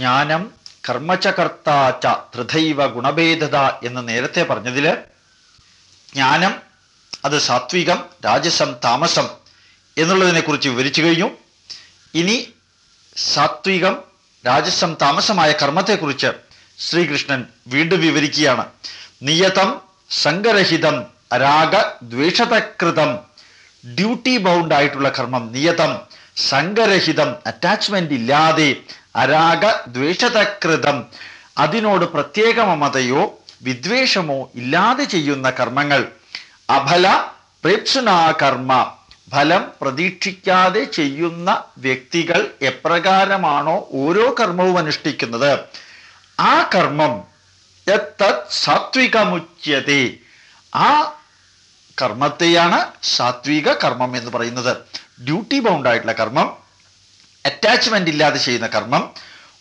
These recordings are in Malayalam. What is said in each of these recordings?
ജ്ഞാനം കർമ്മചകർത്താച്ച ധൃതൈവ ഗുണഭേദത എന്ന് നേരത്തെ പറഞ്ഞതിൽ ജ്ഞാനം അത് സാത്വികം രാജസം താമസം എന്നുള്ളതിനെ കുറിച്ച് വിവരിച്ചു കഴിഞ്ഞു. ഇനി സാത്വികം രാജസം താമസമായ കർമ്മത്തെക്കുറിച്ച് ശ്രീകൃഷ്ണൻ വീണ്ടും വിവരിക്കുകയാണ്. നിയതം സംഗരഹിതം രാഗ ദ്വേഷതകൃതം ഡ്യൂട്ടി ബൗണ്ട് ആയിട്ടുള്ള കർമ്മം നിയതം സംഗരഹിതം അറ്റാച്ച്മെന്റ് ഇല്ലാതെ അരാഗ ദ്വേഷതകൃതം അതിനോട് പ്രത്യേക മമതയോ വിദ്വേഷമോ ഇല്ലാതെ ചെയ്യുന്ന കർമ്മങ്ങൾ. അഫല പ്രേപ്സുനാകർമ്മ ഫലം പ്രതീക്ഷിക്കാതെ ചെയ്യുന്ന വ്യക്തികൾ എപ്രകാരമാണോ ഓരോ കർമ്മവും അനുഷ്ഠിക്കുന്നത്? ആ കർമ്മം എത്തത് സാത്വികമുച്യത്തെ ആ കർമ്മത്തെയാണ് സാത്വിക കർമ്മം എന്ന് പറയുന്നത്. ഡ്യൂട്ടി ബൗണ്ട് ആയിട്ടുള്ള കർമ്മം. അറ്റാച്ച്മെന്റ് ഇല്ലാതെ ചെയ്യുന്ന കർമ്മം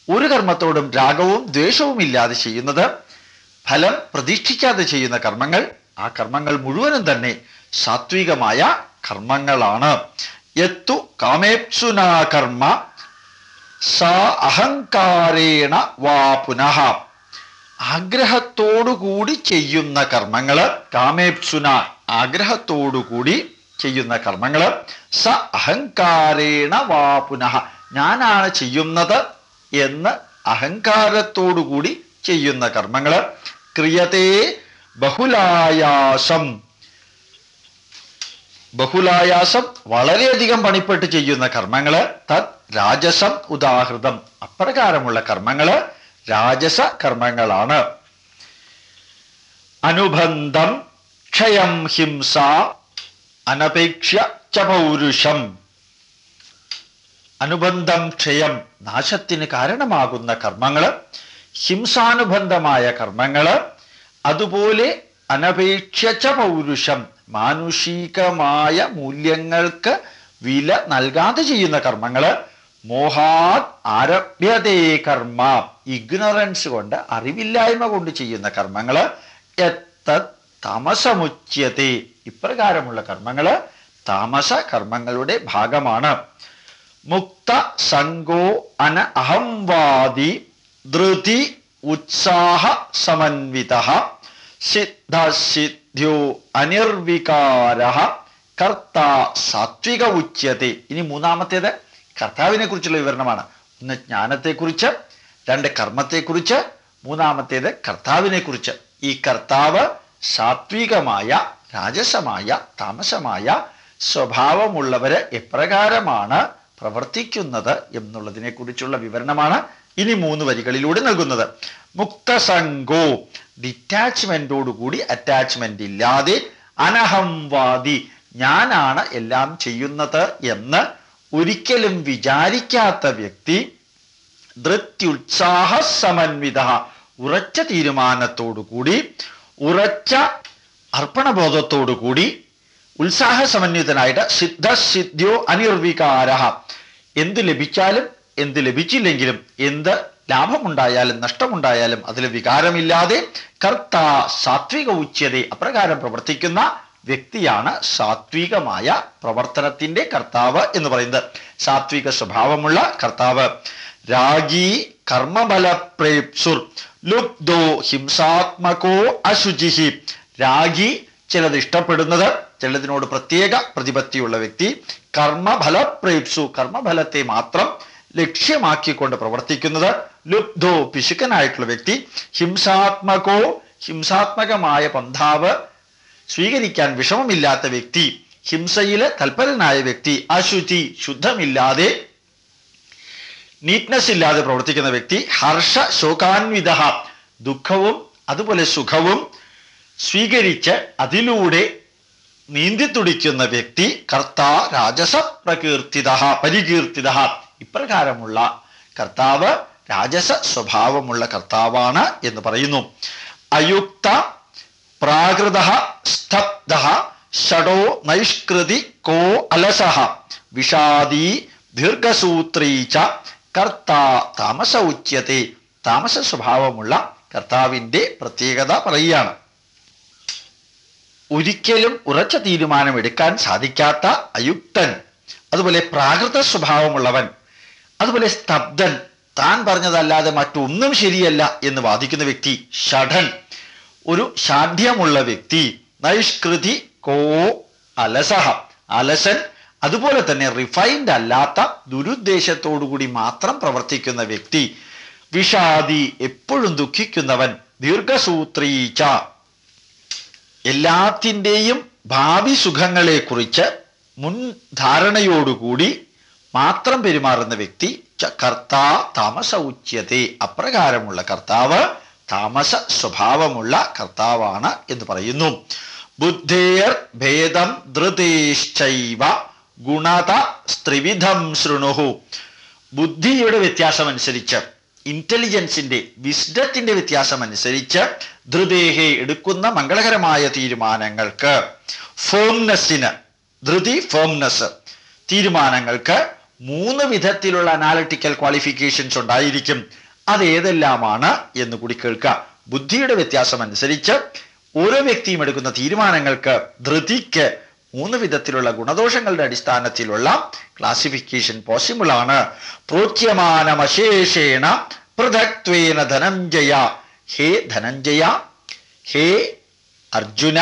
ഒരു കർമ്മത്തോടും രാഗവും ദ്വേഷവും ഇല്ലാതെ ചെയ്യുന്നത് ഫലം പ്രതീക്ഷിക്കാതെ ചെയ്യുന്ന കർമ്മങ്ങൾ ആ കർമ്മങ്ങൾ മുഴുവനും തന്നെ സാത്വികമായ കർമ്മങ്ങളാണ്. എത്തു കാമേപ്സുനാ കർമ്മ സാ അഹങ്കാരേണ വാ പുനഃ. ആഗ്രഹത്തോടുകൂടി ചെയ്യുന്ന കർമ്മങ്ങൾ കാമേപ്സുന ആഗ്രഹത്തോടുകൂടി ചെയ്യുന്ന കർമ്മങ്ങൾ സ അഹങ്കാരേണ വാ പുനഃ. ഞാനാണ് ചെയ്യുന്നത് എന്ന് അഹങ്കാരത്തോടുകൂടി ചെയ്യുന്ന കർമ്മങ്ങൾ ക്രിയതേ ബഹുലായാസം. ബഹുലായാസം വളരെയധികം പണിപ്പെട്ട് ചെയ്യുന്ന കർമ്മങ്ങൾ തത് രാജസം ഉദാഹൃതം. അപ്രകാരമുള്ള കർമ്മങ്ങൾ രാജസ കർമ്മങ്ങളാണ്. അനുബന്ധം ക്ഷയം ഹിംസ അനപേക്ഷ ച പൗരുഷം. അനുബന്ധം ക്ഷയം നാശത്തിന് കാരണമാകുന്ന കർമ്മങ്ങൾ ഹിംസാനുബന്ധമായ കർമ്മങ്ങൾ അതുപോലെ അനപേക്ഷ പൗരുഷം മാനുഷികമായ മൂല്യങ്ങൾക്ക് വില നൽകാതെ ചെയ്യുന്ന കർമ്മങ്ങൾ മോഹാത് ആരഭ്യതേ കർമ്മ ഇഗ്നറൻസ് കൊണ്ട് അറിവില്ലായ്മ കൊണ്ട് ചെയ്യുന്ന കർമ്മങ്ങൾ എത്തത് തമസമുച്യത്തെ ഇപ്രകാരമുള്ള കർമ്മങ്ങൾ താമസ കർമ്മങ്ങളുടെ ഭാഗമാണ്. മുക്ത സംഗോ അന അഹംവാദി ധൃതി ഉത്സാഹ സമന്വിത സിദ്ധസിദ്ധ്യോ അനിർവികാര കർത്ത സാത്വിക ഉച്യത്തെ ഇനി മൂന്നാമത്തേത് കർത്താവിനെ കുറിച്ചുള്ള വിവരണമാണ്. ഒന്ന് ജ്ഞാനത്തെക്കുറിച്ച് രണ്ട് കർമ്മത്തെക്കുറിച്ച് മൂന്നാമത്തേത് കർത്താവിനെ കുറിച്ച് ഈ കർത്താവ് സാത്വികമായ രാജസമായ താമസമായ സ്വഭാവമുള്ളവര് എപ്രകാരമാണ് പ്രവർത്തിക്കുന്നത് എന്നുള്ളതിനെ കുറിച്ചുള്ള വിവരണമാണ് ഇനി മൂന്ന് വരികളിലൂടെ നൽകുന്നത്. മുക്തസംഗോ ഡിറ്റാച്ച്മെന്റോടുകൂടി അറ്റാച്ച്മെന്റ് ഇല്ലാതെ അനഹംവാദി ഞാനാണ് എല്ലാം ചെയ്യുന്നത് എന്ന് ഒരിക്കലും വിചാരിക്കാത്ത വ്യക്തി ധൃത്യുത്സാഹ സമന്വിത ഉറച്ച തീരുമാനത്തോടുകൂടി ഉറച്ച അർപ്പണബോധത്തോടുകൂടി ഉത്സാഹ സമന്വിതനായിട്ട് സിദ്ധസിദ്ധ്യോ അനിർവികാര എന്ത് ലഭിച്ചാലും എന്ത് ലഭിച്ചില്ലെങ്കിലും എന്ത് ലാഭമുണ്ടായാലും നഷ്ടമുണ്ടായാലും അതിൽ വികാരമില്ലാതെ കർത്ത സാത്വിക ഉച്ചത അപ്രകാരം പ്രവർത്തിക്കുന്ന വ്യക്തിയാണ് സാത്വികമായ പ്രവർത്തനത്തിന്റെ കർത്താവ് എന്ന് പറയുന്നത്. സാത്വിക സ്വഭാവമുള്ള കർത്താവ്. രാഗി കർമ്മബലപ്രേപ്സുർ. ലുബ്ധോ ഹിംസാത്മകോ അശുചിഹി. രാഗി ചിലത് ഇഷ്ടപ്പെടുന്നത് ചിലതിനോട് പ്രത്യേക പ്രതിപത്തിയുള്ള വ്യക്തി കർമ്മഫലപ്രേപ്സു കർമ്മഫലത്തെ മാത്രം ലക്ഷ്യമാക്കിക്കൊണ്ട് പ്രവർത്തിക്കുന്നത് ലുബ്ധോ പിശുക്കനായിട്ടുള്ള വ്യക്തി ഹിംസാത്മകോ ഹിംസാത്മകമായ പന്ഥാവ് സ്വീകരിക്കാൻ വിഷമമില്ലാത്ത വ്യക്തി ഹിംസയിൽ തൽപരനായ വ്യക്തി അശുചി ശുദ്ധമില്ലാതെ നീറ്റ്നസ് ഇല്ലാതെ പ്രവർത്തിക്കുന്ന വ്യക്തി ഹർഷ ശോകാൻവിത ദുഃഖവും അതുപോലെ സുഖവും സ്വീകരിച്ച് അതിലൂടെ നീന്തിത്തുടിക്കുന്ന വ്യക്തി കർത്ത രാജസ പ്രകീർത്തിത പരികീർത്തിത. ഇപ്രകാരമുള്ള കർത്താവ് രാജസ സ്വഭാവമുള്ള കർത്താവാണ് എന്ന് പറയുന്നു. അയുക്ത പ്രാകൃത സ്തബ്ധ ഷടോ നൈഷ്കൃതി കോ അലസ വിഷാദി ദീർഘസൂത്രീ ച കർത്ത താമസ ഉച്യത്തെ. താമസ സ്വഭാവമുള്ള കർത്താവിന്റെ പ്രത്യേകത പറയുകയാണ്. ഒരിക്കലും ഉറച്ച തീരുമാനം എടുക്കാൻ സാധിക്കാത്ത അയുക്തൻ അതുപോലെ പ്രാകൃത സ്വഭാവമുള്ളവൻ അതുപോലെ സ്തബ്ധൻ താൻ പറഞ്ഞതല്ലാതെ മറ്റൊന്നും ശരിയല്ല എന്ന് വാദിക്കുന്ന വ്യക്തി ഷഠൻ. ഒരു ഷാഠ്യമുള്ള വ്യക്തി നൈഷ്കൃതി കോ അലസഹ അലസൻ അതുപോലെ തന്നെ റിഫൈൻഡ് അല്ലാത്ത ദുരുദ്ദേശത്തോടുകൂടി മാത്രം പ്രവർത്തിക്കുന്ന വ്യക്തി വിഷാദി എപ്പോഴും ദുഃഖിക്കുന്നവൻ ദീർഘസൂത്രീച്ച എല്ലാത്തിന്റെയും ഭാവി സുഖങ്ങളെക്കുറിച്ച് മുൻ ധാരണയോടുകൂടി മാത്രം പെരുമാറുന്ന വ്യക്തി കർത്താ താമസ ഉച്യത്തെ അപ്രകാരമുള്ള കർത്താവ് താമസ സ്വഭാവമുള്ള കർത്താവാണ് എന്ന് പറയുന്നു. ബുദ്ധേർ ഭേദം ധൃതേശ്ചൈവ ഗുണത സ്ത്രിവിധം ശൃണുഹു. ബുദ്ധിയുടെ വ്യത്യാസമനുസരിച്ച് ഇന്റലിജൻസിന്റെ വിസ്ഡത്തിന്റെ വ്യത്യാസമനുസരിച്ച് ധൃതേഹെ എടുക്കുന്ന മംഗളകരമായ തീരുമാനങ്ങൾക്ക് ഫേംനെസ്സിന് ധൃതി ഫേംനെസ് തീരുമാനങ്ങൾക്ക് മൂന്ന് വിധത്തിലുള്ള അനാലിറ്റിക്കൽ ക്വാളിഫിക്കേഷൻസ് ഉണ്ടായിരിക്കും. അത് ഏതെല്ലാമാണ് എന്ന് കൂടി കേൾക്കുക ബുദ്ധിയുടെ വ്യത്യാസം അനുസരിച്ച് ഓരോ വ്യക്തിയും എടുക്കുന്ന തീരുമാനങ്ങൾക്ക് ധൃതിക്ക് മൂന്ന് വിധത്തിലുള്ള ഗുണദോഷങ്ങളുടെ അടിസ്ഥാനത്തിലുള്ള ക്ലാസിഫിക്കേഷൻ പോസിബിൾ ആണ്. പ്രോച്യമാനമശേഷേണ പൃഥക്വേന ധനഞ്ജയ. ഹേ ധനഞ്ജയ. ഹേ അർജുന.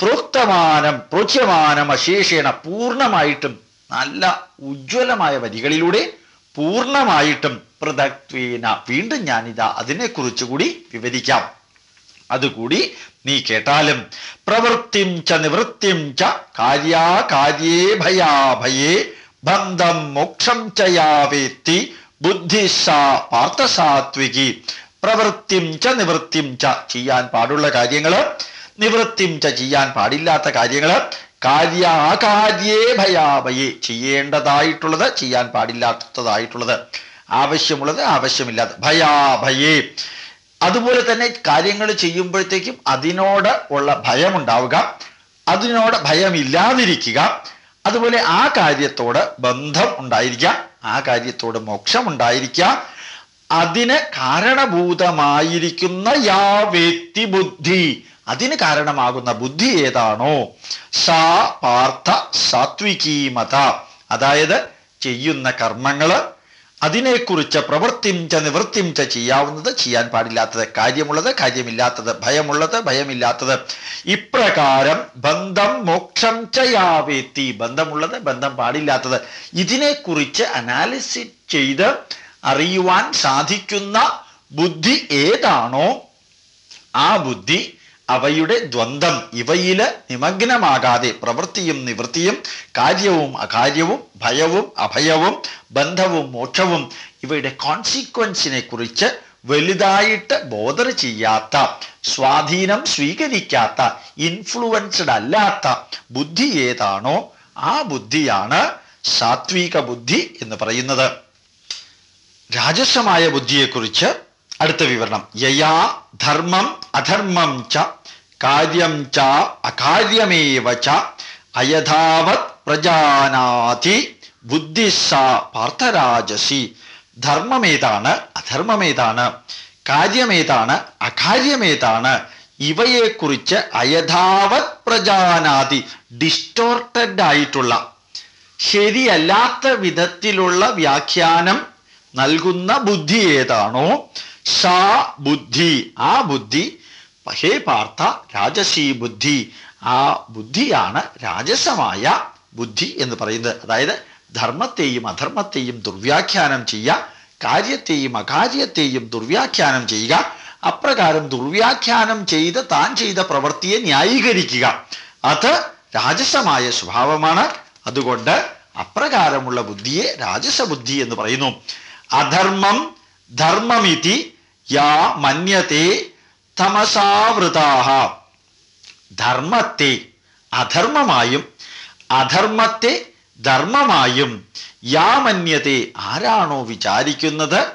പ്രോക്തമാനം പ്രോച്യമാനം അശേഷേണ പൂർണമായിട്ടും നല്ല ഉജ്ജ്വലമായ വരികളിലൂടെ പൂർണമായിട്ടും പൃഥക്വേന വീണ്ടും ഞാനിതാ അതിനെക്കുറിച്ച് കൂടി വിവരിക്കാം. അതുകൂടി നീ കേട്ടാലും പ്രവൃത്തിം ച നിവൃത്തിം ച കാര്യാകാര്യേ ഭയാഭയേ ബന്ധം മോക്ഷം ചയാവേത്തി ബുദ്ധി സാ പാർത്ഥസാത്വികി പ്രവൃത്തിം ച നിവൃത്തിം ച ചെയ്യാൻ പാടുള്ള കാര്യങ്ങൾ നിവൃത്തിം ച ചെയ്യാൻ പാടില്ലാത്ത കാര്യങ്ങൾ കാര്യാകാര്യേ ഭയാവയെ ചെയ്യേണ്ടതായിട്ടുള്ളത് ചെയ്യാൻ പാടില്ലാത്തതായിട്ടുള്ളത്. ആവശ്യമുള്ളത് ആവശ്യമില്ലാത്ത ഭയാഭയേ അതുപോലെ തന്നെ കാര്യങ്ങൾ ചെയ്യുമ്പോഴത്തേക്കും അതിനോട് ഉള്ള ഭയമുണ്ടാവുക അതിനോട് ഭയമില്ലാതിരിക്കുക അതുപോലെ ആ കാര്യത്തോട് ബന്ധം ഉണ്ടായിരിക്കുക. ആ കാര്യത്തോട് മോക്ഷം ഉണ്ടായിരിക്കുക അതിന് കാരണഭൂതമായിരിക്കുന്ന യാ വ്യക്തി ബുദ്ധി. അതിന് കാരണമാകുന്ന ബുദ്ധി ഏതാണോ? സാ പാർത്ഥ സാത്വികീമത. അതായത് ചെയ്യുന്ന കർമ്മങ്ങൾ അതിനെക്കുറിച്ച് പ്രവൃത്തിം ച നിവൃത്തിം ച ചെയ്യാവുന്നത് ചെയ്യാൻ പാടില്ലാത്തത് കാര്യമുള്ളത് കാര്യമില്ലാത്തത് ഭയമുള്ളത് ഭയമില്ലാത്തത്. ഇപ്രകാരം ബന്ധം മോക്ഷം ചയാവേത്തി ബന്ധമുള്ളത് ബന്ധം പാടില്ലാത്തത്. ഇതിനെക്കുറിച്ച് അനാലിസിസ് ചെയ്ത് അറിയുവാൻ സാധിക്കുന്ന ബുദ്ധി ഏതാണോ ആ ബുദ്ധി അവയുടെ ദ്വന്ദ്ം ഇവയിൽ നിമഗ്നമാകാതെ പ്രവൃത്തിയും നിവൃത്തിയും കാര്യവും അകാര്യവും ഭയവും അഭയവും ബന്ധവും മോക്ഷവും ഇവയുടെ കോൺസിക്വൻസിനെ കുറിച്ച് വലുതായിട്ട് ബോധർ ചെയ്യാത്ത സ്വാധീനം സ്വീകരിക്കാത്ത ഇൻഫ്ലുവൻസ്ഡ് അല്ലാത്ത ബുദ്ധി ഏതാണോ ആ ബുദ്ധിയാണ് സാത്വിക ബുദ്ധി എന്ന് പറയുന്നത്. രാജസമായ ബുദ്ധിയെക്കുറിച്ച് അടുത്ത വിവരണം. യയാ ധർമ്മം അധർമ്മം ച കാര്യം ച അകാര്യമേവ ച അയഥാവത് പ്രജാനാതി ബുദ്ധി സ പാർത്ഥരാജസി. ധർമ്മമേതാണ് അധർമ്മമേതാണ്? കാര്യമേതാണ് അകാര്യമേതാണ്? ഇവയെക്കുറിച്ച് അയഥാവത് പ്രജാനാതി ഡിസ്റ്റോർട്ടഡ് ആയിട്ടുള്ള ശരിയല്ലാത്ത വിധത്തിലുള്ള വ്യാഖ്യാനം നൽകുന്ന ബുദ്ധി ഏതാണോ? സാ ബുദ്ധി. ആ ബുദ്ധി ഹേ പാർത്ഥ രാജസീ ബുദ്ധി. ആ ബുദ്ധിയാണ് രാജസമായ ബുദ്ധി എന്ന് പറയുന്നത്. അതായത് ധർമ്മത്തെയും അധർമ്മത്തെയും ദുർവ്യാഖ്യാനം ചെയ്യുക കാര്യത്തെയും അകാര്യത്തെയും ദുർവ്യാഖ്യാനം ചെയ്യുക അപ്രകാരം ദുർവ്യാഖ്യാനം ചെയ്ത് താൻ ചെയ്ത പ്രവൃത്തിയെ ന്യായീകരിക്കുക. അത് രാജസമായ സ്വഭാവമാണ്. അതുകൊണ്ട് അപ്രകാരമുള്ള ബുദ്ധിയെ രാജസബുദ്ധി എന്ന് പറയുന്നു. അധർമ്മം ധർമ്മമിതി യാ മന്യത്തെ തമസാവൃതാഹ. ധർമ്മത്തെ അധർമ്മമായും അധർമ്മത്തെ ധർമ്മമായും യാമന്യത്തെ ആരാണോ വിചാരിക്കുന്നത്?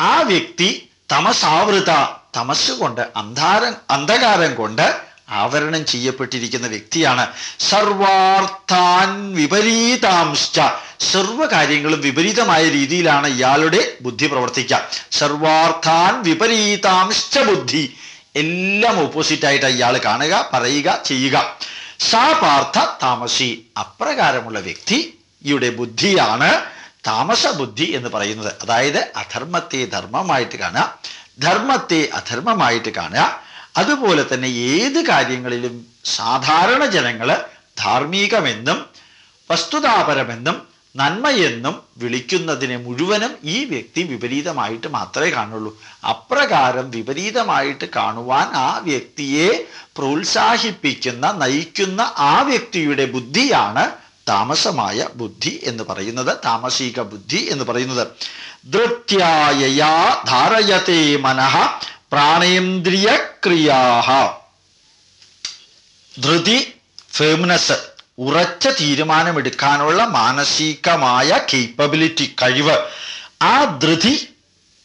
ആ വ്യക്തി തമസാവൃത തമസ് കൊണ്ട് അന്ധാരം അന്ധകാരം കൊണ്ട് ആവരണം ചെയ്യപ്പെട്ടിരിക്കുന്ന വ്യക്തിയാണ്. സർവാർത്ഥാൻ വിപരീതാംശ സർവ കാര്യങ്ങളും വിപരീതമായ രീതിയിലാണ് ഇയാളുടെ ബുദ്ധി പ്രവർത്തിക്കുക. സർവാർത്ഥാൻ വിപരീതാംശ ബുദ്ധി. എല്ലാം ഓപ്പോസിറ്റായിട്ട് ഇയാൾ കാണുക പറയുക ചെയ്യുക. സാപാർത്ഥ താമസി. അപ്രകാരമുള്ള വ്യക്തിയുടെ ബുദ്ധിയാണ് താമസ ബുദ്ധി എന്ന് പറയുന്നത്. അതായത് അധർമ്മത്തെ ധർമ്മമായിട്ട് കാണുക ധർമ്മത്തെ അധർമ്മമായിട്ട് കാണുക. അതുപോലെ തന്നെ ഏത് കാര്യങ്ങളിലും സാധാരണ ജനങ്ങൾ ധാർമ്മികമെന്നും വസ്തുതാപരമെന്നും നന്മയെന്നും വിളിക്കുന്നതിനെ മുഴുവനും ഈ വ്യക്തി വിപരീതമായിട്ട് മാത്രമേ കാണുള്ളൂ. അപ്രകാരം വിപരീതമായിട്ട് കാണുവാൻ ആ വ്യക്തിയെ പ്രോത്സാഹിപ്പിക്കുന്ന നയിക്കുന്ന ആ വ്യക്തിയുടെ ബുദ്ധിയാണ് താമസമായ ബുദ്ധി എന്ന് പറയുന്നത് താമസിക ബുദ്ധി എന്ന് പറയുന്നത്. ധൃത്യായയാ ധാരയത്തെ മനഃ പ്രാണേന്ദ്രിയക്രിയാഹ. ധൃതി ഫേംനസ് ഉറച്ച തീരുമാനമെടുക്കാനുള്ള മാനസികമായ കേപ്പബിലിറ്റി കഴിവ്. ആ ധൃതി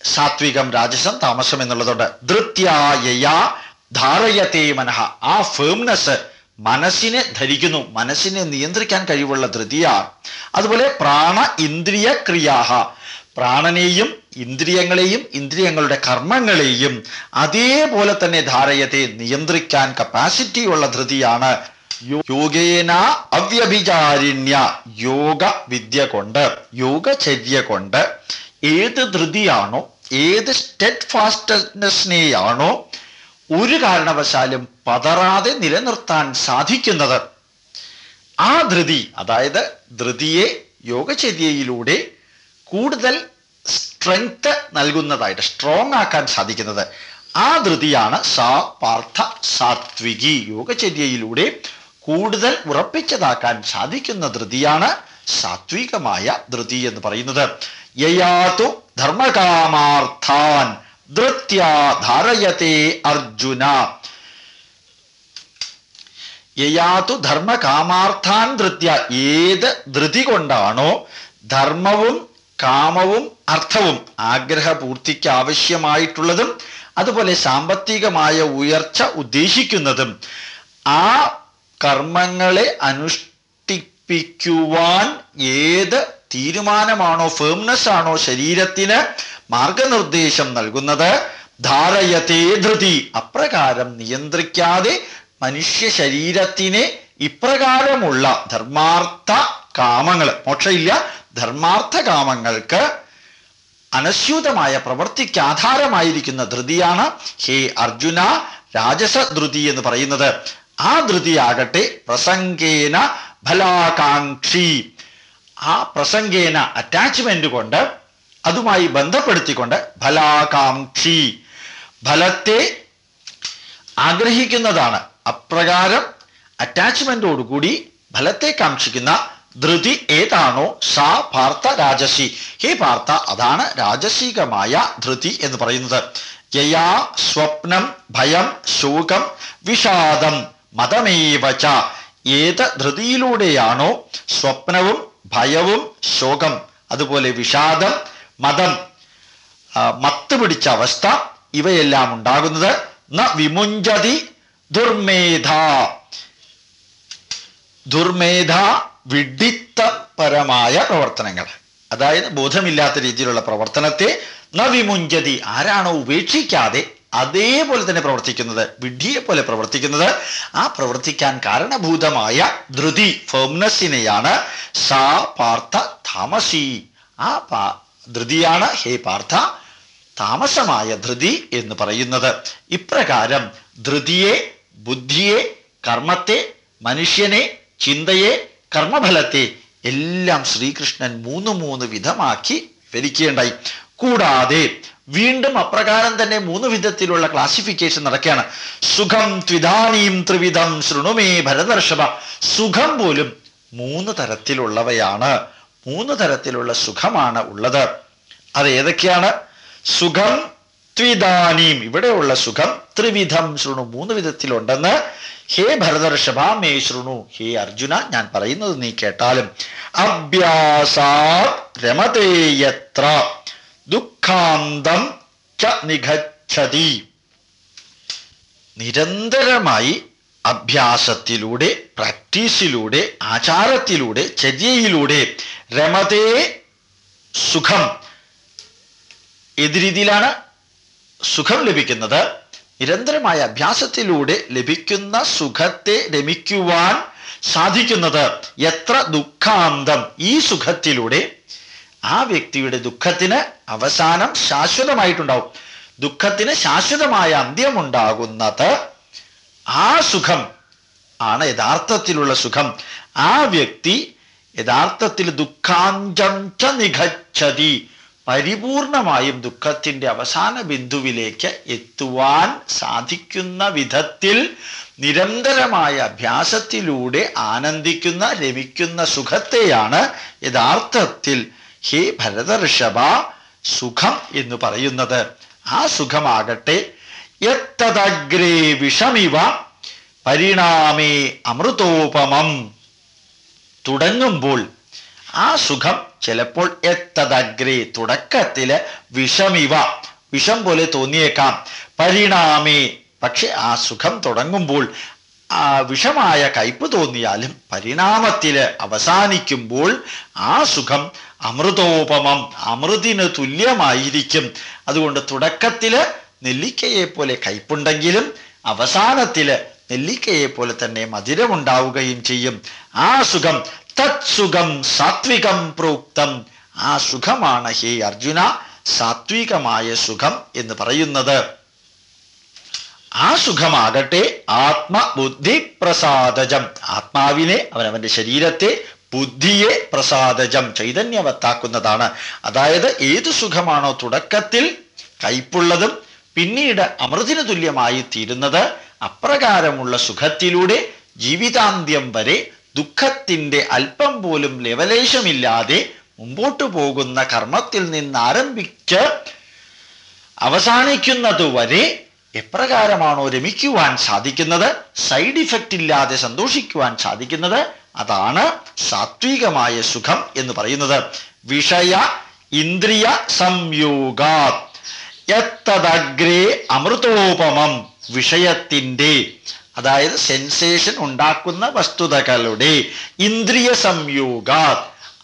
സാത്വികം രാജസം താമസം എന്നുള്ളതുണ്ട്. ധൃത്യായ ധാരയത്തെ മനഃ. ആ ഫേംനസ് മനസ്സിനെ ധരിക്കുന്നു. മനസ്സിനെ നിയന്ത്രിക്കാൻ കഴിവുള്ള ധൃതിയാണ് അതുപോലെ പ്രാണ ഇന്ദ്രിയ ക്രിയാഹ. പ്രാണനെയും ഇന്ദ്രിയങ്ങളെയും ഇന്ദ്രിയങ്ങളുടെ കർമ്മങ്ങളെയും അതേപോലെ തന്നെ ധാരയത്തെ നിയന്ത്രിക്കാൻ കപ്പാസിറ്റിയുള്ള ധൃതിയാണ് യോഗേന അവ്യഭിചാരിണ്യ യോഗ വിദ്യ കൊണ്ട് യോഗചര്യ കൊണ്ട് ഏത് ധൃതിയാണോ ഏത് സ്റ്റെഡ് ഫാസ്റ്റ്നെസ്സിനെയാണോ ഒരു കാരണവശാലും പതറാതെ നിലനിർത്താൻ സാധിക്കുന്നത്. ആ ധൃതി അതായത് ധൃതിയെ യോഗചര്യയിലൂടെ കൂടുതൽ സ്ട്രെങ്ത് നൽകുന്നതായിട്ട് സ്ട്രോങ് ആക്കാൻ സാധിക്കുന്നത്. ആ ധൃതിയാണ് സാ പാർത്ഥ സാത്വികി യോഗചര്യയിലൂടെ കൂടുതൽ ഉറപ്പിച്ചതാക്കാൻ സാധിക്കുന്ന ധൃതിയാണ് സാത്വികമായ ധൃതി എന്ന് പറയുന്നത്. യയാതു ധർമ്മകാമാർത്ഥാൻ ധൃത്യാ ധാരയത്തെ അർജുന. യയാതു ധർമ്മകാമാർത്ഥാൻ ധൃത്യ ഏത് ധൃതി കൊണ്ടാണോ ധർമ്മവും കാമവും അർത്ഥവും ആഗ്രഹപൂർത്തിക്ക് ആവശ്യമായിട്ടുള്ളതും അതുപോലെ സാമ്പത്തികമായ ഉയർച്ച ഉദ്ദേശിക്കുന്നതും ആ കർമ്മങ്ങളെ അനുഷ്ഠിപ്പിക്കുവാൻ ഏത് തീരുമാനമാണോ ഫേംനെസ് ആണോ ശരീരത്തിന് മാർഗനിർദ്ദേശം നൽകുന്നത്? ധാരയതേ ധൃതി. അപ്രകാരം നിയന്ത്രിക്കാതെ മനുഷ്യ ശരീരത്തിനെ ഇപ്രകാരമുള്ള ധർമാർത്ഥ കാമങ്ങൾ മോക്ഷയില്ല ധർമാർത്ഥ കാമങ്ങൾക്ക് അനശ്യൂതമായ പ്രവൃത്തിക്ക് ആധാരമായിരിക്കുന്ന ധൃതിയാണ് ഹേ അർജുന രാജസ ധൃതി എന്ന് പറയുന്നത്. ആ ധൃതിയാകട്ടെ പ്രസംഗേന ഫലാകാംക്ഷി. ആ പ്രസംഗേന അറ്റാച്ച്മെന്റ് കൊണ്ട് അതുമായി ബന്ധപ്പെടുത്തിക്കൊണ്ട് ഫലാകാംക്ഷി. ഫലത്തെ ആഗ്രഹിക്കുന്നതാണ്. അപ്രകാരം അറ്റാച്ച്മെന്റോടുകൂടി ഫലത്തെ കാക്ഷിക്കുന്ന ധൃതി ഏതാണോ സാ പാർത്ഥ രാജസി. ഹേ പാർത്ഥ അതാണ് രാജസികമായ ധൃതി എന്ന് പറയുന്നത്. യയാ സ്വപ്നം ഭയം ശോകം വിഷാദം. മതമേവച ഏത് ധൃതിയിലൂടെയാണോ സ്വപ്നവും ഭയവും ശോകം അതുപോലെ വിഷാദം മതം മത്ത് പിടിച്ച അവസ്ഥ ഇവയെല്ലാം ഉണ്ടാകുന്നത് ന വിമുഞ്ചതി ദുർമേധ. ദുർമേധ വിഡിത്തപരമായ പ്രവർത്തനങ്ങൾ. അതായത് ബോധമില്ലാത്ത രീതിയിലുള്ള പ്രവർത്തനത്തെ ന വിമുഞ്ചതി ആരാണോ ഉപേക്ഷിക്കാതെ അതേപോലെ തന്നെ പ്രവർത്തിക്കുന്നത് വിഡ്ഢിയെ പോലെ പ്രവർത്തിക്കുന്നത്. ആ പ്രവർത്തിക്കാൻ കാരണഭൂതമായ ധൃതി ഫേംനസിനെയാണ് സാ പാർത്ഥ താമസി. ആ പാ ധൃതിയാണ് ഹേ പാർത്ഥ താമസമായ ധൃതി എന്ന് പറയുന്നത്. ഇപ്രകാരം ധൃതിയെ ബുദ്ധിയെ കർമ്മത്തെ മനുഷ്യനെ ചിന്തയെ കർമ്മഫലത്തെ എല്ലാം ശ്രീകൃഷ്ണൻ മൂന്ന് മൂന്ന് വിധമാക്കി വിവരിക്കുകയുണ്ടായി. കൂടാതെ വീണ്ടും അപ്രകാരം തന്നെ മൂന്ന് വിധത്തിലുള്ള ക്ലാസിഫിക്കേഷൻ നടക്കുകയാണ്. സുഖം ത്വിധാനീം ത്രിവിധം ശൃണുമേ ഭരതർഷഭ. സുഖം പോലും മൂന്ന് തരത്തിലുള്ളവയാണ്. മൂന്ന് തരത്തിലുള്ള സുഖമാണ് ഉള്ളത്. അത് ഏതൊക്കെയാണ്? സുഖം ത്വിധാനീം. ഇവിടെയുള്ള സുഖം ത്രിവിധം ശൃണു മൂന്ന് വിധത്തിലുണ്ടെന്ന് ഹേ ഭരതർഷഭ മേ ശൃണു ഹേ അർജുന ഞാൻ പറയുന്നത് നീ കേട്ടാലും. അഭ്യാസ രമതേ യത്ര. ദുഃഖാന്തം ച നിഘച്ഛതി നിരന്തരമായി അഭ്യാസത്തിലൂടെ പ്രാക്ടീസിലൂടെ ആചാരത്തിലൂടെ ചര്യയിലൂടെ രമതേ സുഖം. ഏത് രീതിയിലാണ് സുഖം ലഭിക്കുന്നത്. നിരന്തരമായ അഭ്യാസത്തിലൂടെ ലഭിക്കുന്ന സുഖത്തെ രമിക്കുവാൻ സാധിക്കുന്നത്. എത്ര ദുഃഖാന്തം ഈ സുഖത്തിലൂടെ ആ വ്യക്തിയുടെ ദുഃഖത്തിന് അവസാനം ശാശ്വതമായിട്ടുണ്ടാവും. ദുഃഖത്തിന് ശാശ്വതമായ അന്ത്യമുണ്ടാകുന്നത് ആ സുഖം ആണ് യഥാർത്ഥത്തിലുള്ള സുഖം. ആ വ്യക്തി യഥാർത്ഥത്തിൽ ദുഃഖാഞ്ച ച നിഘച്ചതി പരിപൂർണമായും ദുഃഖത്തിന്റെ അവസാന ബിന്ദുവിലേക്ക് എത്തുവാൻ സാധിക്കുന്ന വിധത്തിൽ നിരന്തരമായ അഭ്യാസത്തിലൂടെ ആനന്ദിക്കുന്ന രമിക്കുന്ന സുഖത്തെയാണ് യഥാർത്ഥത്തിൽ ഹേ ഭരത ഋഷഭ സുഖം എന്ന് പറയുന്നത്. ആ സുഖമാകട്ടെ. എത്തതഗ്രേ വിഷമിവ പരിണാമേ അമൃതോപമം. തുടങ്ങുമ്പോൾ ആ സുഖം ചിലപ്പോൾ എത്തതഗ്രേ തുടക്കത്തിൽ വിഷമിവ. വിഷം പോലെ തോന്നിയേക്കാം. പരിണാമേ പക്ഷെ ആ സുഖം തുടങ്ങുമ്പോൾ വിഷമായ കയ്പ് തോന്നിയാലും പരിണാമത്തിൽ അവസാനിക്കുമ്പോൾ ആ സുഖം അമൃതോപമം അമൃതിന് തുല്യമായിരിക്കും. അതുകൊണ്ട് തുടക്കത്തിൽ നെല്ലിക്കയെ പോലെ കയ്പുണ്ടെങ്കിലും അവസാനത്തിൽ നെല്ലിക്കയെ പോലെ തന്നെ മധുരമുണ്ടാവുകയും ചെയ്യും. ആ സുഖം തത് സുഖം സാത്വികം പ്രോക്തം. ആ സുഖമാണ് ഹേ അർജുന സാത്വികമായ സുഖം എന്ന് പറയുന്നത്. ആ സുഖമാകട്ടെ ആത്മബുദ്ധി പ്രസാദജം ആത്മാവിനെ അവനവന്റെ ശരീരത്തെ ബുദ്ധിയെ പ്രസാദജം ചൈതന്യവത്താക്കുന്നതാണ്. അതായത് ഏത് സുഖമാണോ തുടക്കത്തിൽ കയ്പുള്ളതും പിന്നീട് അമൃതിന് തുല്യമായി തീരുന്നത് അപ്രകാരമുള്ള സുഖത്തിലൂടെ ജീവിതാന്ത്യം വരെ ദുഃഖത്തിന്റെ അല്പം പോലും ലവലേശമില്ലാതെ മുമ്പോട്ടു പോകുന്ന കർമ്മത്തിൽ നിന്ന് ആരംഭിച്ച് അവസാനിക്കുന്നതുവരെ എപ്രകാരമാണോ രമിക്കുവാൻ സാധിക്കുന്നത്? സൈഡ് ഇഫക്റ്റ് ഇല്ലാതെ സന്തോഷിക്കുവാൻ സാധിക്കുന്നത്? അതാണ് സാത്വികമായ സുഖം എന്ന് പറയുന്നത്. വിഷയ ഇന്ദ്രിയ സംയോഗാ എത്തദഗ്രേ അമൃതോപമം വിഷയത്തിന്റെ. അതായത് സെൻസേഷൻ ഉണ്ടാക്കുന്ന വസ്തുതകളുടെ ഇന്ദ്രിയ സംയോഗ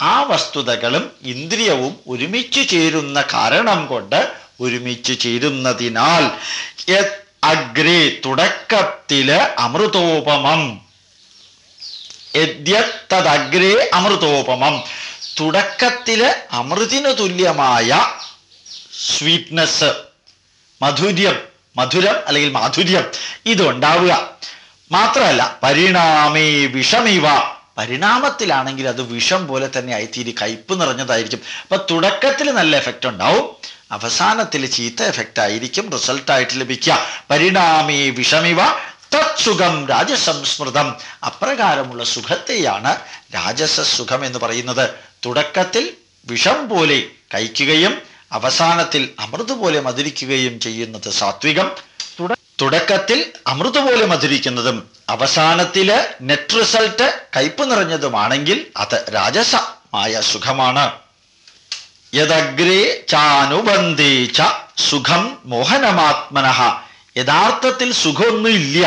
ആ വസ്തുതകളും ഇന്ദ്രിയവും ഒരുമിച്ച് ചേരുന്ന കാരണം കൊണ്ട് ഒരുമിച്ച് ചേരുന്നതിനാൽ അഗ്രേ തുടക്കത്തിൽ അമൃതോപമം യദ്യത്തദഗ്രേ അമൃതോപമം. തുടക്കത്തിൽ അമൃതിന് തുല്യമായ സ്വീറ്റ്നെസ് മധുര്യം മധുരം അല്ലെങ്കിൽ മാധുര്യം ഇതുണ്ടാവുക. മാത്രമല്ല പരിണാമേ വിഷമിവ. പരിണാമത്തിലാണെങ്കിൽ അത് വിഷം പോലെ തന്നെ ആയിത്തീരി കയ്പ് നിറഞ്ഞതായിരിക്കും. അപ്പൊ തുടക്കത്തിൽ നല്ല എഫക്റ്റ് ഉണ്ടാവും അവസാനത്തിൽ ചീത്ത എഫക്റ്റ് ആയിരിക്കും റിസൾട്ടായിട്ട് ലഭിക്കുക. പരിണാമേ വിഷമിവ. തത്സുഖം രാജസംസ്മൃതം. അപ്രകാരമുള്ള സുഖത്തെയാണ് രാജസ സുഖം എന്ന് പറയുന്നത്. തുടക്കത്തിൽ വിഷം പോലെ കഴിക്കുകയും അവസാനത്തിൽ അമൃത് പോലെ മധുരിക്കുകയും ചെയ്യുന്നത് സാത്വികം. തുടക്കത്തിൽ അമൃത് പോലെ മധുരിക്കുന്നതും അവസാനത്തിൽ നെറ്റ് റിസൾട്ട് കയ്പ് നിറഞ്ഞതുമാണെങ്കിൽ അത് രാജസമായ സുഖമാണ്. യദഗ്രേ ചാനുബന്ധേ ച സുഖം മോഹനമാത്മനഃ. യഥാർത്ഥത്തിൽ സുഖമൊന്നും ഇല്ല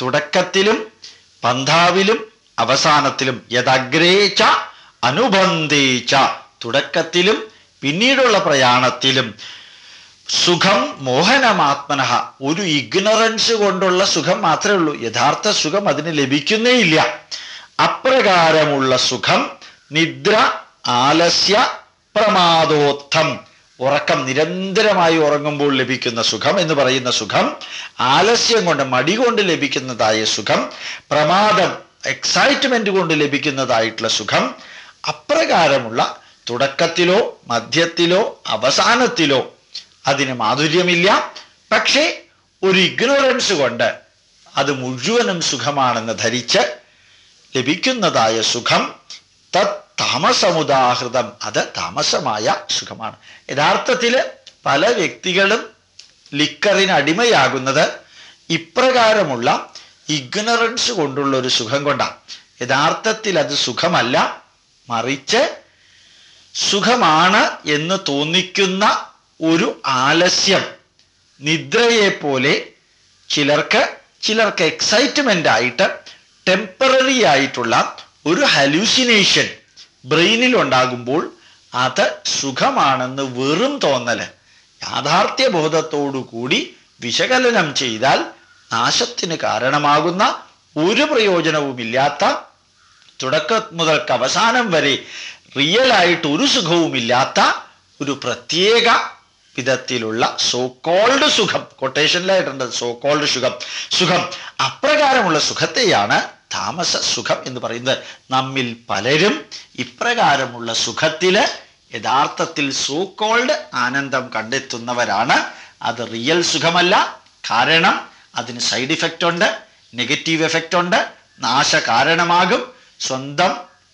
തുടക്കത്തിലും പന്ഥാവിലും അവസാനത്തിലും യഥഗ്രേച്ച ച അനുബന്ധേ ച തുടക്കത്തിലും പിന്നീടുള്ള പ്രയാണത്തിലും സുഖം മോഹനമാത്മന. ഒരു ഇഗ്നറൻസ് കൊണ്ടുള്ള സുഖം മാത്രമേ ഉള്ളൂ. യഥാർത്ഥ സുഖം അതിന് ലഭിക്കുന്നേ ഇല്ല അപ്രകാരമുള്ള സുഖം നിദ്ര ആലസ്യ പ്രമാദോത്ഥം ഉറക്കം നിരന്തരമായി ഉറങ്ങുമ്പോൾ ലഭിക്കുന്ന സുഖം എന്ന് പറയുന്ന സുഖം ആലസ്യം കൊണ്ട് മടി കൊണ്ട് ലഭിക്കുന്നതായ സുഖം പ്രമാദം എക്സൈറ്റ്മെന്റ് കൊണ്ട് ലഭിക്കുന്നതായിട്ടുള്ള സുഖം അപ്രകാരമുള്ള തുടക്കത്തിലോ മധ്യത്തിലോ അവസാനത്തിലോ അതിന് മാധുര്യമില്ല. പക്ഷേ ഒരു ഇഗ്നോറൻസ് കൊണ്ട് അത് മുഴുവനും സുഖമാണെന്ന് ധരിച്ച് ലഭിക്കുന്നതായ സുഖം താമസമുദാഹൃതം. അത് താമസമായ സുഖമാണ്. യഥാർത്ഥത്തിൽ പല വ്യക്തികളും ലിക്കറിന് അടിമയാകുന്നത് ഇപ്രകാരമുള്ള ഇഗ്നറൻസ് കൊണ്ടുള്ള ഒരു സുഖം കൊണ്ടാണ്. യഥാർത്ഥത്തിൽ അത് സുഖമല്ല. മറിച്ച് സുഖമാണ് എന്ന് തോന്നിക്കുന്ന ഒരു ആലസ്യം നിദ്രയെ പോലെ ചിലർക്ക് ചിലർക്ക് എക്സൈറ്റ്മെന്റ് ആയിട്ട് ടെമ്പററി ആയിട്ടുള്ള ഒരു ഹലൂസിനേഷൻ ബ്രെയിനിൽ ഉണ്ടാകുമ്പോൾ അത് സുഖമാണെന്ന് വെറും തോന്നൽ. കൂടി വിശകലനം ചെയ്താൽ നാശത്തിന് കാരണമാകുന്ന ഒരു പ്രയോജനവുമില്ലാത്ത തുടക്കം മുതൽക്ക് അവസാനം വരെ റിയലായിട്ട് ഒരു സുഖവുമില്ലാത്ത ഒരു പ്രത്യേക വിധത്തിലുള്ള സോ സുഖം. കൊട്ടേഷനിലായിട്ടുണ്ട് സോ കോൾഡ് സുഖം. സുഖം. അപ്രകാരമുള്ള സുഖത്തെയാണ് താമസ സുഖം എന്ന് പറയുന്നത് നമ്മിൽ പലരും ഇപ്രകാരമുള്ള സുഖത്തിൽ യഥാർത്ഥത്തിൽ സൂക്കോൾഡ് കോൾഡ് ആനന്ദം കണ്ടെത്തുന്നവരാണ്. അത് റിയൽ സുഖമല്ല. കാരണം അതിന് സൈഡ് ഇഫക്റ്റ് ഉണ്ട് നെഗറ്റീവ് എഫക്റ്റ് ഉണ്ട് നാശ കാരണമാകും സ്വന്തം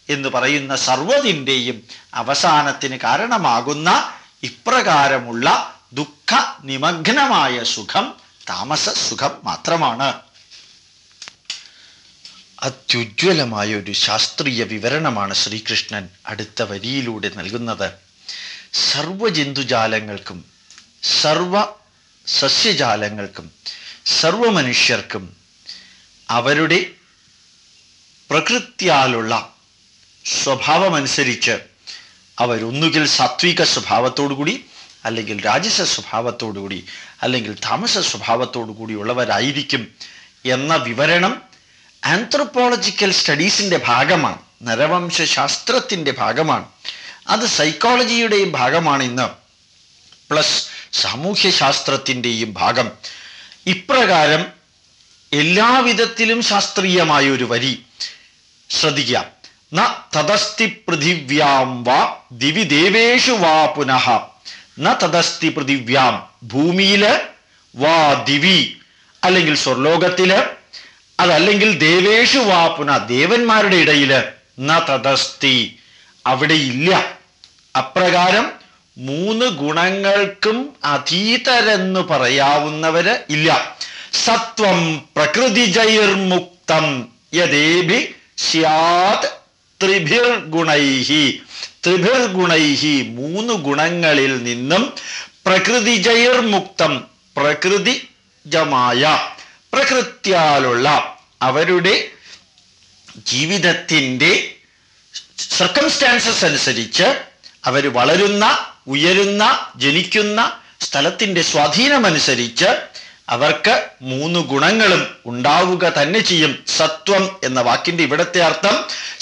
എന്ന് പറയുന്ന സർവതിന്റെയും അവസാനത്തിന് കാരണമാകുന്ന ഇപ്രകാരമുള്ള ദുഃഖ നിമഗ്നമായ സുഖം താമസ സുഖം മാത്രമാണ്. അത്യുജ്വലമായ ഒരു ശാസ്ത്രീയ വിവരണമാണ് ശ്രീകൃഷ്ണൻ അടുത്ത വരിയിലൂടെ നൽകുന്നത്. സർവജന്തുജാലങ്ങൾക്കും സർവ സസ്യജാലങ്ങൾക്കും സർവ മനുഷ്യർക്കും അവരുടെ പ്രകൃത്യാലുള്ള സ്വഭാവമനുസരിച്ച് അവരൊന്നുകിൽ സാത്വിക സ്വഭാവത്തോടുകൂടി അല്ലെങ്കിൽ രാജസ സ്വഭാവത്തോടുകൂടി അല്ലെങ്കിൽ താമസ സ്വഭാവത്തോടുകൂടി ഉള്ളവരായിരിക്കും എന്ന വിവരണം ആന്ത്രോപോളജിക്കൽ സ്റ്റഡീസിന്റെ ഭാഗമാണ് നരവംശാസ്ത്രത്തിന്റെ ഭാഗമാണ്. അത് സൈക്കോളജിയുടെയും ഭാഗമാണ് ഇന്ന്. പ്ലസ് സാമൂഹ്യശാസ്ത്രത്തിന്റെയും ഭാഗം. ഇപ്രകാരം എല്ലാവിധത്തിലും ശാസ്ത്രീയമായ ഒരു വരി. ശ്രദ്ധിക്കുക ന തദസ്തി പൃഥിവ്യാം വാ ദിവി ദേവേഷു വാ പുനഃ. ന തദസ്തി പൃഥിവ്യാം ഭൂമിയിൽ വാ ദിവി അല്ലെങ്കിൽ സ്വർലോകത്തിൽ അതല്ലെങ്കിൽ ദേവേഷു വാ ദേവന്മാരുടെ ഇടയിൽ ന തദസ്തി. അവിടെ ഇല്ല. അപ്രകാരം മൂന്ന് ഗുണങ്ങൾക്കും അതീതരെന്ന് പറയാവുന്നവര് ഇല്ല. സത്വം പ്രകൃതിജൈർമുക്തം യദേഭി സ്യാത് ത്രിഭിർ ഗുണൈഹി ത്രിഭിർ ഗുണൈഹി മൂന്ന് ഗുണങ്ങളിൽ നിന്നും പ്രകൃതിജൈർമുക്തം പ്രകൃതിജമായ. പ്രകൃത്യാലുള്ള അവരുടെ ജീവിതത്തിന്റെ സർക്കംസ്റ്റാൻസസ് അനുസരിച്ച് അവർ വളരുന്ന ഉയരുന്ന ജനിക്കുന്ന സ്ഥലത്തിന്റെ സ്വാധീനമനുസരിച്ച് അവർക്ക് മൂന്ന് ഗുണങ്ങളും ഉണ്ടാവുക തന്നെ ചെയ്യും. സത്വം എന്ന വാക്കിന്റെ ഇവിടത്തെ അർത്ഥം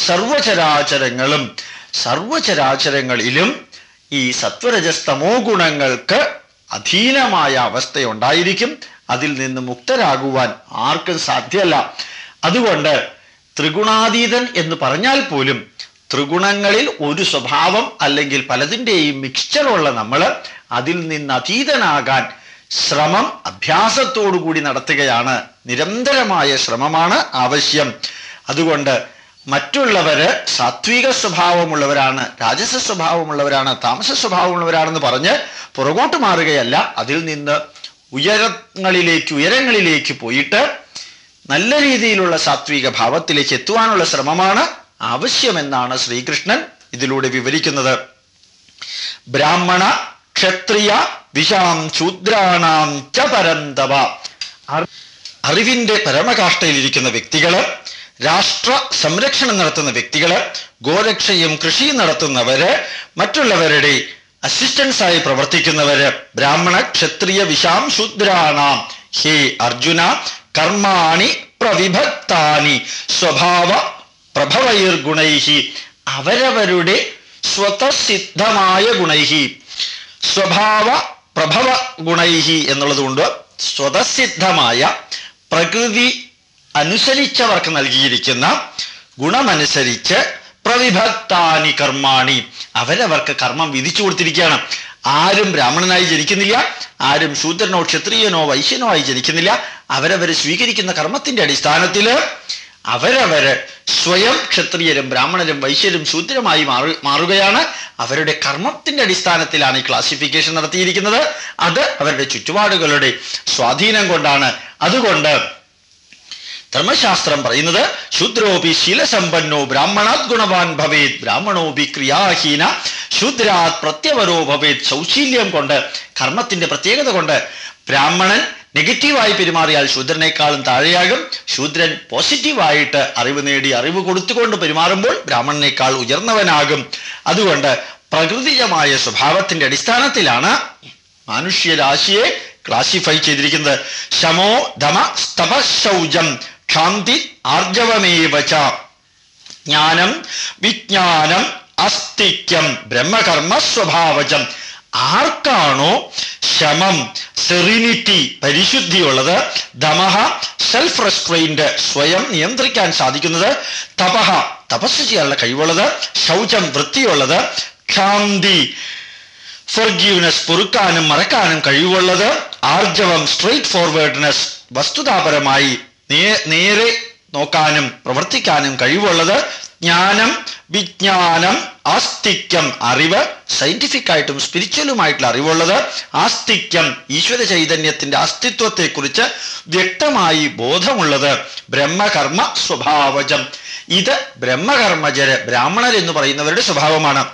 സർവചരാചരങ്ങളും സർവചരാചരങ്ങളിലും ഈ സത്വരജസ്തമോ ഗുണങ്ങൾക്ക് അധീനമായ അവസ്ഥയുണ്ടായിരിക്കും. അതിൽ നിന്ന് മുക്തരാകുവാൻ ആർക്കും സാധ്യമല്ല. അതുകൊണ്ട് ത്രിഗുണാതീതൻ എന്ന് പറഞ്ഞാൽ പോലും ത്രിഗുണങ്ങളിൽ ഒരു സ്വഭാവം അല്ലെങ്കിൽ പലതിന്റെയും മിക്സ്ചറുള്ള നമ്മൾ അതിൽ നിന്ന് അതീതനാകാൻ ശ്രമം അഭ്യാസത്തോടുകൂടി നടത്തുകയാണ്. നിരന്തരമായ ശ്രമമാണ് ആവശ്യം. അതുകൊണ്ട് മറ്റുള്ളവര് സാത്വിക സ്വഭാവമുള്ളവരാണ് രാജസ സ്വഭാവമുള്ളവരാണ് താമസ സ്വഭാവമുള്ളവരാണെന്ന് പറഞ്ഞ് പുറകോട്ട് മാറുകയല്ല. അതിൽ നിന്ന് ഉയരങ്ങളിലേക്ക് ഉയരങ്ങളിലേക്ക് പോയിട്ട് നല്ല രീതിയിലുള്ള സാത്വിക ഭാവത്തിലേക്ക് എത്തുവാനുള്ള ശ്രമമാണ് ആവശ്യമെന്നാണ് ശ്രീകൃഷ്ണൻ ഇതിലൂടെ വിവരിക്കുന്നത്. ബ്രാഹ്മണ ക്ഷത്രിയ വിഷാം ശൂദ്രാണാം ച പരന്തവ. അറിവിന്റെ പരമകാഷ്ഠയിലിരിക്കുന്ന വ്യക്തികൾ രാഷ്ട്ര സംരക്ഷണം നടത്തുന്ന വ്യക്തികൾ ഗോരക്ഷയും കൃഷിയും നടത്തുന്നവര് മറ്റുള്ളവരുടെ അസിസ്റ്റൻസ് ആയി പ്രവർത്തിക്കുന്നവര് ബ്രാഹ്മണ ക്ഷത്രിയ വിശാം ശൂദ്രാണാം. ഹേ അർജുന കർമാണി പ്രവിഭക്താനി സ്വഭാവ പ്രഭവൈർഗുണൈഹി അവരവരുടെ സ്വതസിദ്ധമായ ഗുണൈഹി സ്വഭാവ പ്രഭവ ഗുണൈഹി എന്നുള്ളതുകൊണ്ട് സ്വതസിദ്ധമായ പ്രകൃതി അനുസരിച്ചവർക്ക് നൽകിയിരിക്കുന്ന ഗുണമനുസരിച്ച് പ്രവിഭക്താനി കർമാണി. അവരവർക്ക് കർമ്മം വിധിച്ചു കൊടുത്തിരിക്കുകയാണ്. ആരും ബ്രാഹ്മണനായി ജനിക്കുന്നില്ല ആരും ശൂദ്രനോ ക്ഷത്രിയനോ വൈശ്യനോ ആയി ജനിക്കുന്നില്ല. അവരവർ സ്വീകരിക്കുന്ന കർമ്മത്തിന്റെ അടിസ്ഥാനത്തിൽ അവരവര് സ്വയം ക്ഷത്രിയരും ബ്രാഹ്മണരും വൈശ്യരും ശൂദ്രമായി മാറു മാറുകയാണ്. അവരുടെ കർമ്മത്തിന്റെ അടിസ്ഥാനത്തിലാണ് ഈ ക്ലാസിഫിക്കേഷൻ നടത്തിയിരിക്കുന്നത്. അത് അവരുടെ ചുറ്റുപാടുകളുടെ സ്വാധീനം കൊണ്ടാണ്. അതുകൊണ്ട് ധർമ്മശാസ്ത്രം പറയുന്നത് ശൂദ്രോപി ശീലസമ്പന്നോ ബ്രാഹ്മണാത് ഗുണവാൻ ഭവേത് ബ്രാഹ്മണോപി ക്രിയാഹീന ശൂദ്രാത് പ്രത്യവരോ ഭവേത് സൗശീല്യം കൊണ്ട് കർമ്മത്തിന്റെ പ്രത്യേകത കൊണ്ട് ബ്രാഹ്മണൻ നെഗറ്റീവായി പെരുമാറിയാൽ ശൂദ്രനേക്കാളും താഴെയാകും. ശൂദ്രൻ പോസിറ്റീവായിട്ട് അറിവ് നേടി അറിവ് കൊടുത്തുകൊണ്ട് പെരുമാറുമ്പോൾ ബ്രാഹ്മണനേക്കാൾ ഉയർന്നവനാകും. അതുകൊണ്ട് പ്രകൃതിജമായ സ്വഭാവത്തിന്റെ അടിസ്ഥാനത്തിലാണ് മനുഷ്യരാശിയെ ക്ലാസിഫൈ ചെയ്തിരിക്കുന്നത്. ശമോ ധമ സ്തപ ശൗചം ക്ഷാന്തി ആർജവമേവച. ജ്ഞാനം വിജ്ഞാനം അസ്തിക്യം ബ്രഹ്മകർമ്മ സ്വഭാവജം ആർക്കാണോ ശമം സെറിനിറ്റി പരിശുദ്ധിയുള്ളത് ദമഹ സെൽഫ് റെസ്ട്രെയിൻഡ് സ്വയം നിയന്ത്രിക്കാൻ സാധിക്കുന്നത് തപഹ തപസ് ചെയ്യാനുള്ള കഴിവുള്ളത് ശൗചം വൃത്തിയുള്ളത് ക്ഷാന്തി ഫൊർഗീവ്നെസ് പൊറുക്കാനും മറക്കാനും കഴിവുള്ളത് ആർജവം സ്ട്രെയിറ്റ് ഫോർവേഡ്നെസ് വസ്തുതാപരമായി നേരെ നോക്കാനും പ്രവർത്തിക്കാനും കഴിവുള്ളത് ജ്ഞാനം വിജ്ഞാനം ആസ്തിക്യം അറിവ് സയന്റിഫിക് ആയിട്ടും സ്പിരിച്വലുമായിട്ടുള്ള അറിവുള്ളത് ആസ്തിക്യം ഈശ്വര ചൈതന്യത്തിന്റെ അസ്തിത്വത്തെക്കുറിച്ച് വ്യക്തമായി ബോധമുള്ളത് ബ്രഹ്മകർമ്മ സ്വഭാവജം. ഇത് ബ്രഹ്മകർമ്മജര് ബ്രാഹ്മണർ എന്ന് പറയുന്നവരുടെ സ്വഭാവമാണ്.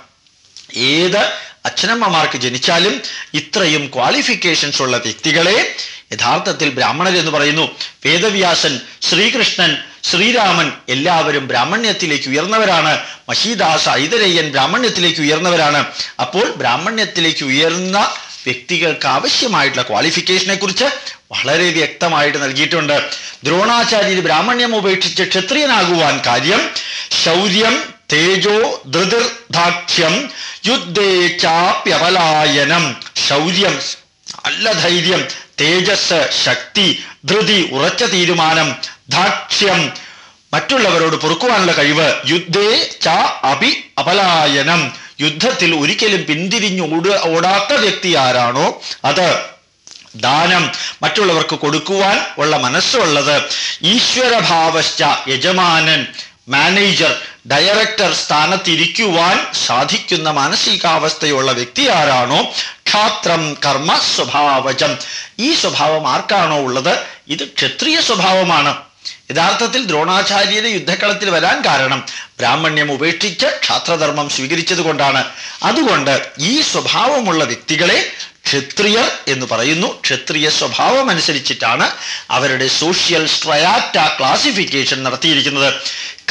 ഏത് അച്ഛനമ്മമാർക്ക് ജനിച്ചാലും ഇത്രയും ക്വാളിഫിക്കേഷൻസ് ഉള്ള വ്യക്തികളെ യഥാർത്ഥത്തിൽ ബ്രാഹ്മണർ എന്ന് പറയുന്നു. വേദവ്യാസൻ ശ്രീകൃഷ്ണൻ ശ്രീരാമൻ എല്ലാവരും ബ്രാഹ്മണ്യത്തിലേക്ക് ഉയർന്നവരാണ്. മഹീദാസ ഐതരയ്യൻ ബ്രാഹ്മണ്യത്തിലേക്ക് ഉയർന്നവരാണ്. അപ്പോൾ ബ്രാഹ്മണ്യത്തിലേക്ക് ഉയർന്ന വ്യക്തികൾക്ക് ആവശ്യമായിട്ടുള്ള ക്വാളിഫിക്കേഷനെ കുറിച്ച് വളരെ വ്യക്തമായിട്ട് നൽകിയിട്ടുണ്ട്. ദ്രോണാചാര്യർ ബ്രാഹ്മണ്യം ഉപേക്ഷിച്ച് ക്ഷത്രിയനാകുവാൻ കാര്യം ശൗര്യം തേജോ ധൃതിർദാക്ഷ്യം യുദ്ധേ ചാപ്യപലായനം. ശൗര്യം നല്ല ധൈര്യം. തേജസ് ശക്തി ധൃതി ഉറച്ച തീരുമാനം ദാക്ഷ്യം മറ്റുള്ളവരോട് പൊറുക്കുവാനുള്ള കഴിവ് യുദ്ധേ ച അഭി അപലായനം. യുദ്ധത്തിൽ ഒരിക്കലും പിന്തിരിഞ്ഞു ഓട ഓടാത്ത വ്യക്തി ആരാണോ അത്? ദാനം. മറ്റുള്ളവർക്ക് കൊടുക്കുവാൻ ഉള്ള മനസ്സുള്ളത്. ഈശ്വരഭാവശ്ച യജമാനൻ മാനേജർ ഡയറക്ടർ സ്ഥാനത്തിരിക്കുവാൻ സാധിക്കുന്ന മാനസികാവസ്ഥയുള്ള വ്യക്തി ആരാണോ? ക്ഷാത്രം കർമ്മ സ്വഭാവജം. ഈ സ്വഭാവം ആർക്കാണോ ഉള്ളത്? ഇത് ക്ഷത്രിയ സ്വഭാവമാണ്. യഥാർത്ഥത്തിൽ ദ്രോണാചാര്യരെ യുദ്ധക്കളത്തിൽ വരാൻ കാരണം ബ്രാഹ്മണ്യം ഉപേക്ഷിച്ച് ക്ഷാത്രധർമ്മം സ്വീകരിച്ചത് കൊണ്ടാണ് അതുകൊണ്ട് ഈ സ്വഭാവമുള്ള വ്യക്തികളെ ക്ഷത്രിയർ എന്ന് പറയുന്നു. ക്ഷത്രിയ സ്വഭാവം അനുസരിച്ചിട്ടാണ് അവരുടെ സോഷ്യൽ സ്ട്രയാറ്റ ക്ലാസിഫിക്കേഷൻ നടത്തിയിരിക്കുന്നത്.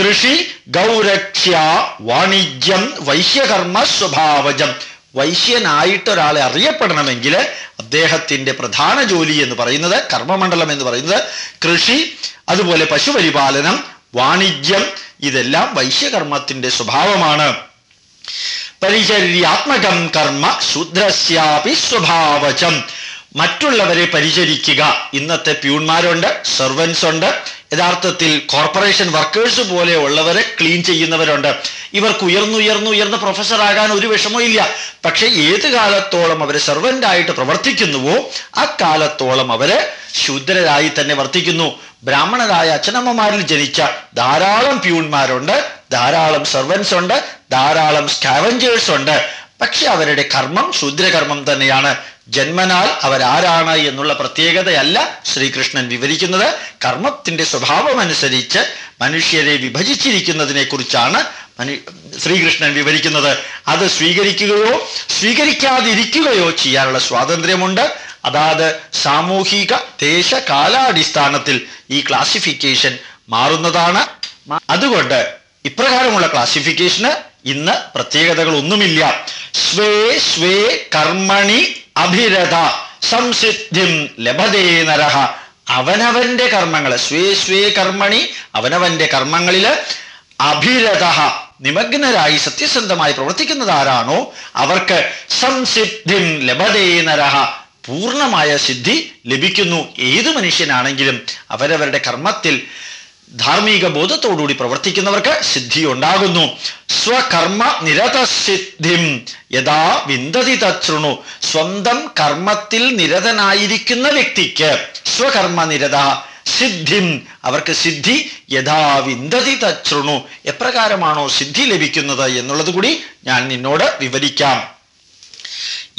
കൃഷി ഗൗരക്ഷ വാണിജ്യം വൈശ്യകർമ്മ സ്വഭാവജം. വൈശ്യനായിട്ട് ഒരാളെ അറിയപ്പെടണമെങ്കിൽ അദ്ദേഹത്തിന്റെ പ്രധാന ജോലി എന്ന് പറയുന്നത് കർമ്മമണ്ഡലം എന്ന് പറയുന്നത് കൃഷി അതുപോലെ പശുപരിപാലനം വാണിജ്യം ഇതെല്ലാം വൈശ്യകർമ്മത്തിന്റെ സ്വഭാവമാണ്. പരിചര്യാത്മകം കർമ്മ ശൂദ്രസ്യാപി സ്വഭാവചം മറ്റുള്ളവരെ പരിചരിക്കുക. ഇന്നത്തെ പ്യൂൺമാരുണ്ട് സെർവൻസ് ഉണ്ട് യഥാർത്ഥത്തിൽ കോർപ്പറേഷൻ വർക്കേഴ്സ് പോലെ ഉള്ളവരെ ക്ലീൻ ചെയ്യുന്നവരുണ്ട്. ഇവർക്ക് ഉയർന്നുയർന്നു ഉയർന്ന് പ്രൊഫസർ ആകാൻ ഒരു വിഷമവും ഇല്ല. പക്ഷെ ഏത് കാലത്തോളം അവർ സെർവന്റായിട്ട് പ്രവർത്തിക്കുന്നുവോ അക്കാലത്തോളം കാലത്തോളം അവർ ശൂദ്രരായി തന്നെ വർത്തിക്കുന്നു. ബ്രാഹ്മണരായ അച്ഛനമ്മമാരിൽ ജനിച്ച ധാരാളം പ്യൂൺമാരുണ്ട് ധാരാളം സെർവൻസ് ഉണ്ട് ധാരാളം സ്കാവഞ്ചേഴ്സ് ഉണ്ട്. പക്ഷെ അവരുടെ കർമ്മം ശൂദ്രകർമ്മം തന്നെയാണ്. ജന്മനാൽ അവരാരാണ് എന്നുള്ള പ്രത്യേകതയല്ല ശ്രീകൃഷ്ണൻ വിവരിക്കുന്നത്. കർമ്മത്തിന്റെ സ്വഭാവമനുസരിച്ച് മനുഷ്യരെ വിഭജിച്ചിരിക്കുന്നതിനെ കുറിച്ചാണ് ശ്രീകൃഷ്ണൻ വിവരിക്കുന്നത്. അത് സ്വീകരിക്കുകയോ സ്വീകരിക്കാതിരിക്കുകയോ ചെയ്യാനുള്ള സ്വാതന്ത്ര്യമുണ്ട്. അതാത് സാമൂഹിക ദേശ കാലാടിസ്ഥാനത്തിൽ ഈ ക്ലാസിഫിക്കേഷൻ മാറുന്നതാണ്. അതുകൊണ്ട് ഇപ്രകാരമുള്ള ക്ലാസിഫിക്കേഷന് ഇന്ന് പ്രത്യേകതകളൊന്നുമില്ല. സ്വേ സ്വേ കർമ്മണി അഭിരഥ സംസിദ്ധിം ലഭതേ നരഹ. അവനവന്റെ കർമ്മങ്ങൾ സ്വേ സ്വേ കർമ്മണി അവനവന്റെ കർമ്മങ്ങളിൽ അഭിരഥ. നിമഗ്നരായി സത്യസന്ധമായി പ്രവർത്തിക്കുന്നത് ആരാണോ അവർക്ക് സംസിദ്ധിം ലഭതേ നരഹ. പൂർണമായ സിദ്ധി ലഭിക്കുന്നു. ഏത് മനുഷ്യനാണെങ്കിലും അവരവരുടെ കർമ്മത്തിൽ ധാർമ്മിക ബോധത്തോടുകൂടി പ്രവർത്തിക്കുന്നവർക്ക് സിദ്ധി ഉണ്ടാകുന്നു സ്വകർമ്മ നിരതസിദ്ധിം. യഥാ വിന്തതി തൃണു സ്വന്തം കർമ്മത്തിൽ നിരതനായിരിക്കുന്ന വ്യക്തിക്ക് സ്വകർമ്മ നിരത സിദ്ധിം. അവർക്ക് സിദ്ധി യഥാ വിന്തതി തൃണു എപ്രകാരമാണോ സിദ്ധി ലഭിക്കുന്നത് എന്നുള്ളത് കൂടി ഞാൻ നിന്നോട് വിവരിക്കാം.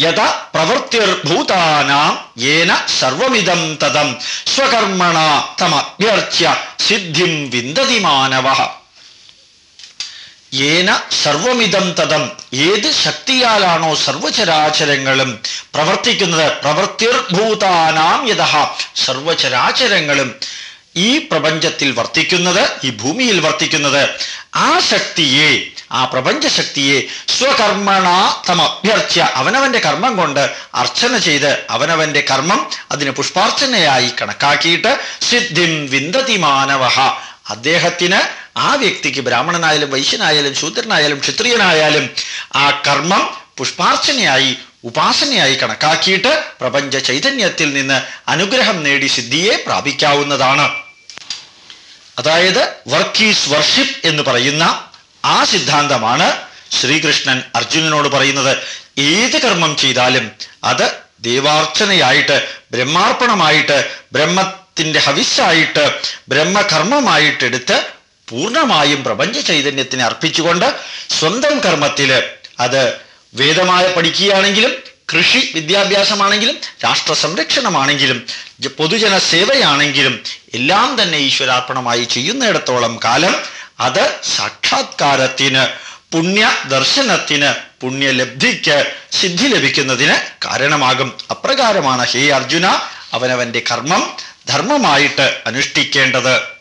യഥ പ്രവൃത്തിർഭൂതാനാം യേന സർവമിതം തദം സ്വകർമ്മണ തമഭ്യർച്ച്യ സിദ്ധിം വിന്ദതി മാനവ. ഏന സർവമിതം തദം ഏത് ശക്തിയാലാണോ സർവചരാചരങ്ങളും പ്രവർത്തിക്കുന്നത്? പ്രവൃത്തിർഭൂതാനാം യഥ സർവചരാചരങ്ങളും ഈ പ്രപഞ്ചത്തിൽ വർത്തിക്കുന്നത് ഈ ഭൂമിയിൽ വർത്തിക്കുന്നത് ആ ശക്തിയെ ആ പ്രപഞ്ച ശക്തിയെ സ്വകർമ്മണ തമഭ്യർച്ച്യ അവനവന്റെ കർമ്മം കൊണ്ട് അർച്ചന ചെയ്ത് അവനവന്റെ കർമ്മം അതിന് പുഷ്പാർച്ചനയായി കണക്കാക്കിയിട്ട് സിദ്ധിം വിന്ദതി മാനവ അദ്ദേഹത്തിന് ആ വ്യക്തിക്ക് ബ്രാഹ്മണനായാലും വൈശ്യനായാലും ശൂദ്രനായാലും ക്ഷത്രിയനായാലും ആ കർമ്മം പുഷ്പാർച്ചനയായി ഉപാസനയായി കണക്കാക്കിയിട്ട് പ്രപഞ്ച ചൈതന്യത്തിൽ നിന്ന് അനുഗ്രഹം നേടി സിദ്ധിയെ പ്രാപിക്കാവുന്നതാണ്. അതായത് വർക്ക് ഈസ് വർഷിപ്പ് എന്ന് പറയുന്ന ആ സിദ്ധാന്തമാണ് ശ്രീകൃഷ്ണൻ അർജുനനോട് പറയുന്നത്. ഏത് കർമ്മം ചെയ്താലും അത് ദേവാർച്ചനയായിട്ട് ബ്രഹ്മാർപ്പണമായിട്ട് ബ്രഹ്മത്തിന്റെ ഹവിസ്സായിട്ട് ബ്രഹ്മകർമ്മമായിട്ടെടുത്ത് പൂർണമായും പ്രപഞ്ച ചൈതന്യത്തിന് അർപ്പിച്ചുകൊണ്ട് സ്വന്തം കർമ്മത്തിൽ അത് വേദമായ പഠിക്കുകയാണെങ്കിലും കൃഷി വിദ്യാഭ്യാസമാണെങ്കിലും രാഷ്ട്ര സംരക്ഷണമാണെങ്കിലും പൊതുജന സേവയാണെങ്കിലും എല്ലാം തന്നെ ഈശ്വരാർപ്പണമായി ചെയ്യുന്നിടത്തോളം കാലം അത് സാക്ഷാത്കാരത്തിന് പുണ്യ ദർശനത്തിന് പുണ്യലബ്ധിക്ക് സിദ്ധി ലഭിക്കുന്നതിന് കാരണമാകും. അപ്രകാരമാണ് ഹേ അർജുന അവനവന്റെ കർമ്മം ധർമ്മമായിട്ട് അനുഷ്ഠിക്കേണ്ടത്.